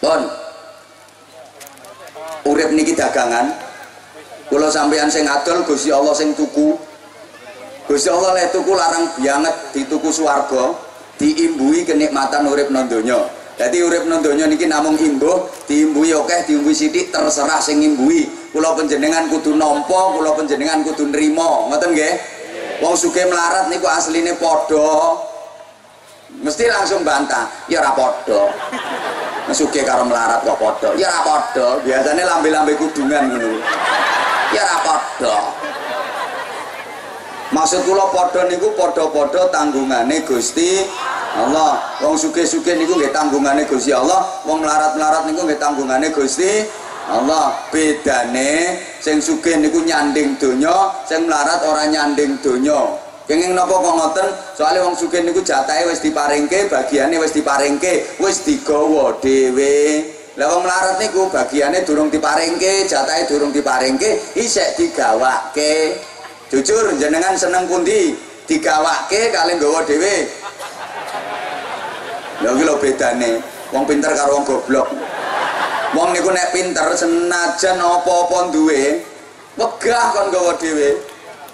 Pun. Urip niki dagangan. Kula sampeyan sing adol Gusti Allah sing tuku. Gusti Allah lek tuku larang banget dituku swarga, diimbui kenikmatan urip nang donya. Dadi urip nang donya niki namung imbuh, diimbui akeh, diimbui sithik terserah sing ngimbui. Kula panjenengan kudu nampa, kula panjenengan kudu nrimo. Ngoten nggih? Wong sugih melarat niku asline padha. Mesti langsung bantah, ya ora padha. Sugih karo melarat kok padha. Ya ora padha. Biasane lambe-lambe kudungan ngono. Ya ora padha. Maksud kula padha niku padha-padha tanggungane Gusti Allah. Wong sugih-sugih niku nggih tanggungane Gusti Allah, wong melarat-melarat niku nggih tanggungane Gusti Allah. Bedane sing sugih niku nyanding donya, sing melarat ora nyanding donya. Kenging napa kok ngoten? Soale wong sugih niku jatahe wis diparingke, bagiane wis diparingke, wis digawa dhewe. Lah wong melarat niku bagiane durung diparingke, jatahe durung diparingke, isek digawake. Jujur jenengan seneng pundi? Digawake kali nggawa dhewe. Lha iki lho bedane. Wong pinter karo wong goblok. Wong niku nek pinter senajan apa-apa duwe, wegah kon nggawa dhewe.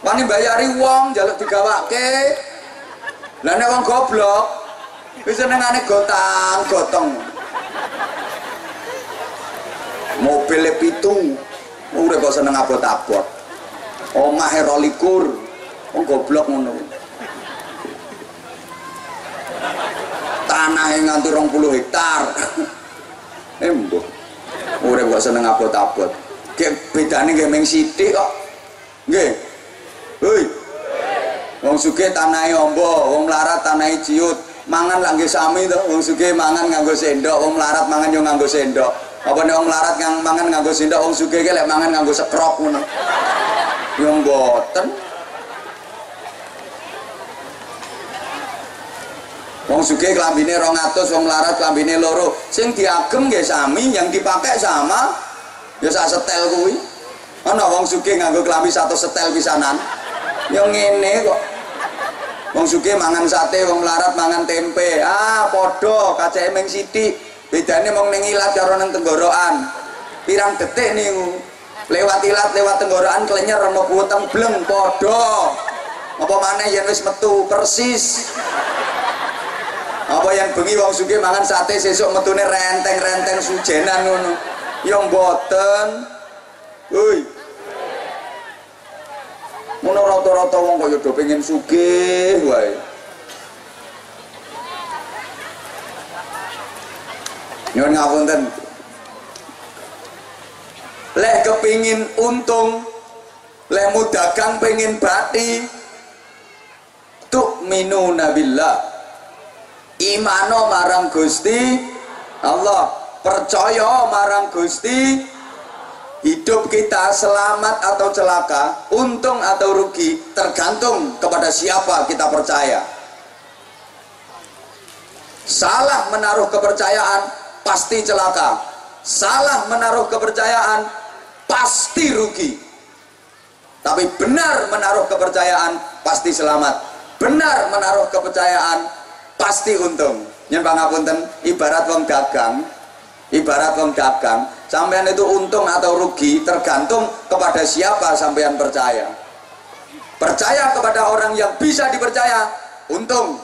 Wani bayari wong njaluk digawake. Lah nek wong goblok wis senengane gotang, gotong. Mobil pitu, urip kok seneng abot-abot. Omahe rolikur, wong goblok ngono. Tanahnya nganti 20 hektar. Embo. Urip kok seneng abot-abot. Kayak bedane nggih ming sithik kok. Nggih. Hei. Wong sugih tanahe ombo, wong melarat tanahe ciut. Mangan lah nggih sami to, wong sugih mangan nganggo sendok, wong melarat mangan yo nganggo sendok. Apa nek wong melarat yang mangan nganggo sendok, wong sugih ki lek mangan nganggo sekrok ngono. Yo mboten. Wong sugih klambine 200, wong melarat klambine loro. Sing diagem nggih sami, yang dipakai sama. Ya sak setel kuwi. Ana wong sugih nganggo klambi satu setel pisanan. Ya ngene kok. Wong sugih mangan sate, wong melarat mangan tempe. Ah, padha kaceke ming sithik. Bedane mong ning ilat karo tenggorokan. Pirang detik niku. Lewat ilat, lewat tenggorokan klenyer ana puweteng bleng padha. Apa maneh yen wis metu persis. Apa yang bengi wong sugih mangan sate sesuk metune renteng-renteng sujenan ngono. Ya mboten. Hoi. Ngono rata-rata wong kaya do pengen sugih wae. Nyuwun ngapunten. Leh kepingin untung, leh mudagang pengen bati, tuk minu nabillah. Imano marang Gusti Allah, percaya marang Gusti hidup kita selamat atau celaka, untung atau rugi, tergantung kepada siapa kita percaya. Salah menaruh kepercayaan pasti celaka. Salah menaruh kepercayaan pasti rugi. Tapi benar menaruh kepercayaan pasti selamat. Benar menaruh kepercayaan pasti untung. Nyen pangapunten ibarat wong dagang, ibarat wong dagang, sampean itu untung atau rugi tergantung kepada siapa sampean percaya. Percaya kepada orang yang bisa dipercaya, untung.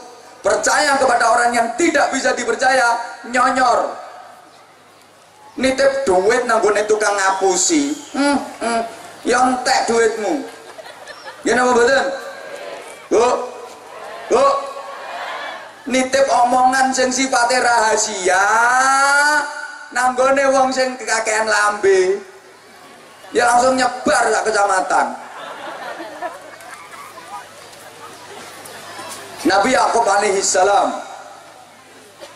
Percaya kepada orang yang tidak bisa dipercaya, nyonyor. Nitip duit nanggone tukang ngapusi. Hmm, hmm. Yang tek duitmu. Ya napa mboten? Bu. Bu. Nitip omongan sing sifatnya rahasia nanggone wong sing kekakean lambe. Ya langsung nyebar sak kecamatan. Nabi Yakub alaihi salam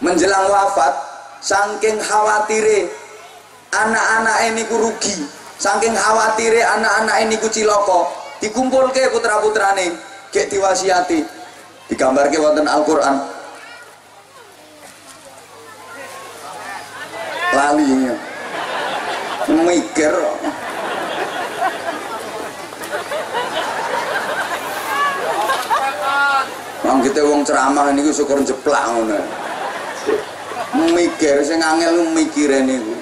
menjelang wafat saking khawatire anak-anak ini ku rugi saking khawatire anak-anak ini ku ciloko dikumpulke putra-putrane gek diwasiati digambarke wonten Al-Qur'an lali mikir. Wong kita wong ceramah niku syukur jeplak ngono. mikir sing angel mikire niku.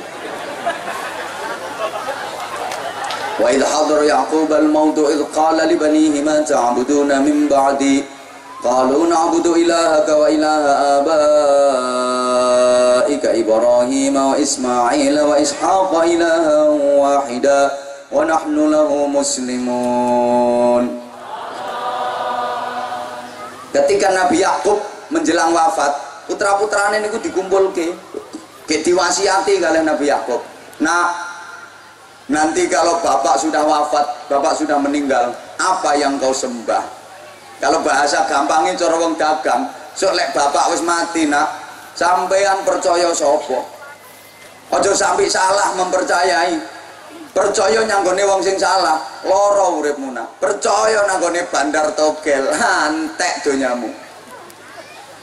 Wa idh hadara yaqub al maut idh qala li banihi ma ta'buduna min ba'di. Qalu na'budu ilahaka wa ilaha abaika isma'il wa ishaqa ilahan wahida wa nahnu lahu muslimun ketika Nabi Yakub menjelang wafat putra-putrane niku dikumpulke ke diwasiati kalian Nabi Yakub. Nah nanti kalau bapak sudah wafat bapak sudah meninggal apa yang kau sembah? Kalau bahasa gampangnya cara wong dagang soalnya bapak wis mati nak sampean percaya sopo ojo sampai salah mempercayai. Percaya nyanggone wong sing salah loro uripmu nak. Percaya nanggone bandar togel antek donyamu.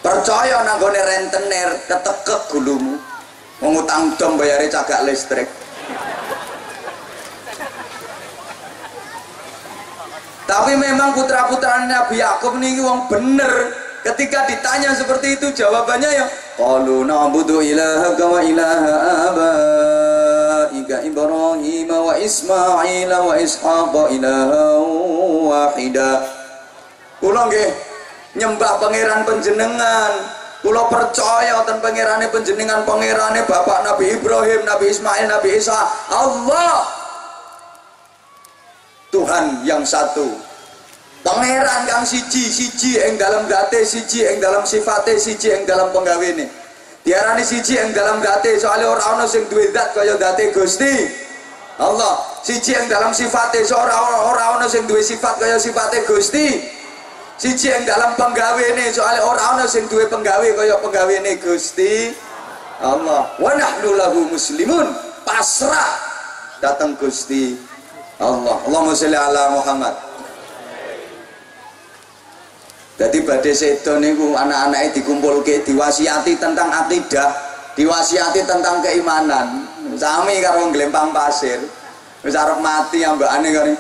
Percaya nanggone rentenir ketekek gulumu mengutang dom bayari cagak listrik. Tapi memang putra-putra Nabi Yakub ini wong bener. Ketika ditanya seperti itu jawabannya ya wa ilaha abaika Ibrahim wa Ismail wa Ishaq ilaha wahida kula nggih nyembah pangeran penjenengan Kulo percaya dan pangerane penjenengan pangerane Bapak Nabi Ibrahim, Nabi Ismail, Nabi Isa. Allah Tuhan yang satu. Pangeran kang siji, siji ing dalam date, siji ing dalam sifate, siji ing dalam penggawene. Diarani siji ing dalam date, soalnya orang ana sing duwe zat kaya date Gusti. Allah, siji ing dalam sifate, soalnya orang ana sing duwe sifat kaya sifate Gusti. Siji yang dalam ini soalnya orang-orang sing duwe penggawe kaya penggawe ini Gusti. Allah wa muslimun. Pasrah datang Gusti Allah. Allahumma sholli ala Muhammad jadi badai sedo niku anak-anaknya dikumpul ke diwasiati tentang akidah diwasiati tentang keimanan. Sami karo gelempang pasir. Wis arep mati ambakane karo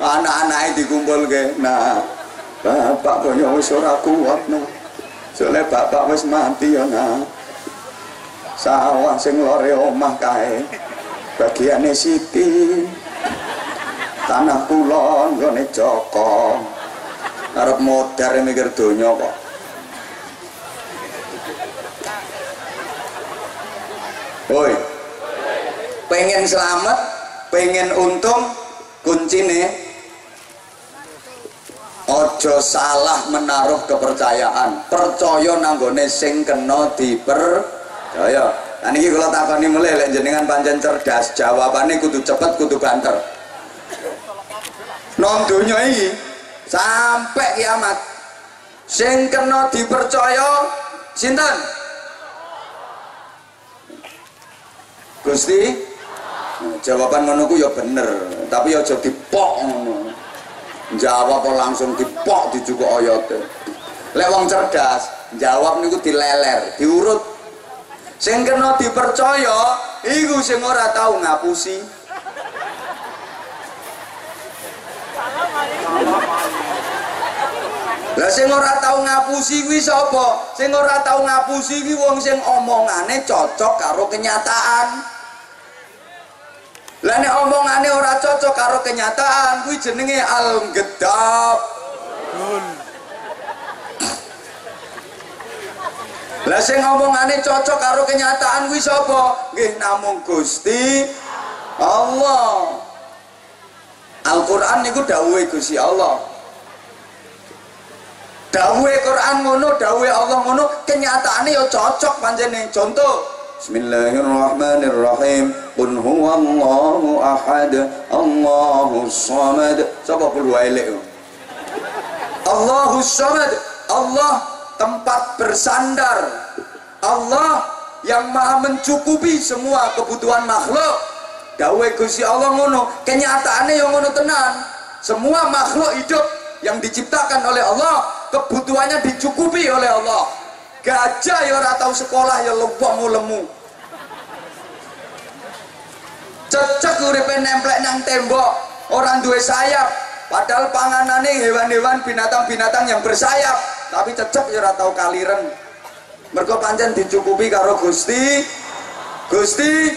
anak-anaknya dikumpul ke nah bapak punya wis ora kuat soalnya bapak wis mati ya nah. Sawah sing lore omah kae. Bagiane Siti tanah kulon gone Joko. Arep modar mikir donya kok. Woi. Pengen selamat pengen untung kuncine ojo salah menaruh kepercayaan. Percaya nanggone sing kena dipercaya. Nah ini kalau takoni mulai lek jenengan panjang cerdas jawabannya kudu cepet kudu banter nom ini sampai kiamat. Sing kena dipercaya sinten? Gusti? Nah, jawaban menunggu ya bener tapi ya jadi pok jawab langsung dipok dijugo oyote. Lek wong cerdas jawab niku dileler diurut. Sing kena dipercaya iku sing ora tau ngapusi lah sing ora tau ngapusi kuwi sapa? Sing ora tau ngapusi kuwi wong sing omongane cocok karo kenyataan. Lah nek omongane ora cocok karo kenyataan kuwi jenenge al gedap lah sing ngomongane cocok karo kenyataan kuwi sapa? Nggih namung Gusti Allah. Al-Qur'an niku dawuhe Gusti Allah dawuhe Quran ngono dawuhe Allah ngono kenyataane ya cocok panjene. Contoh Bismillahirrahmanirrahim. Qul huwallahu ahad Allahu samad. Siapa pun elek Allahu samad Allah tempat bersandar. Allah yang maha mencukupi semua kebutuhan makhluk. Dawe Gusti Allah ngono kenyataannya yang ngono tenan. Semua makhluk hidup yang diciptakan oleh Allah kebutuhannya dicukupi oleh Allah. Gajah ya ora tau sekolah ya lemu lemu. Cecek uripe nemplek nang tembok orang duwe sayap. Padahal panganane hewan-hewan binatang-binatang yang bersayap. Tapi cecek ya ora tau kaliren. Mergo pancen dicukupi karo Gusti Gusti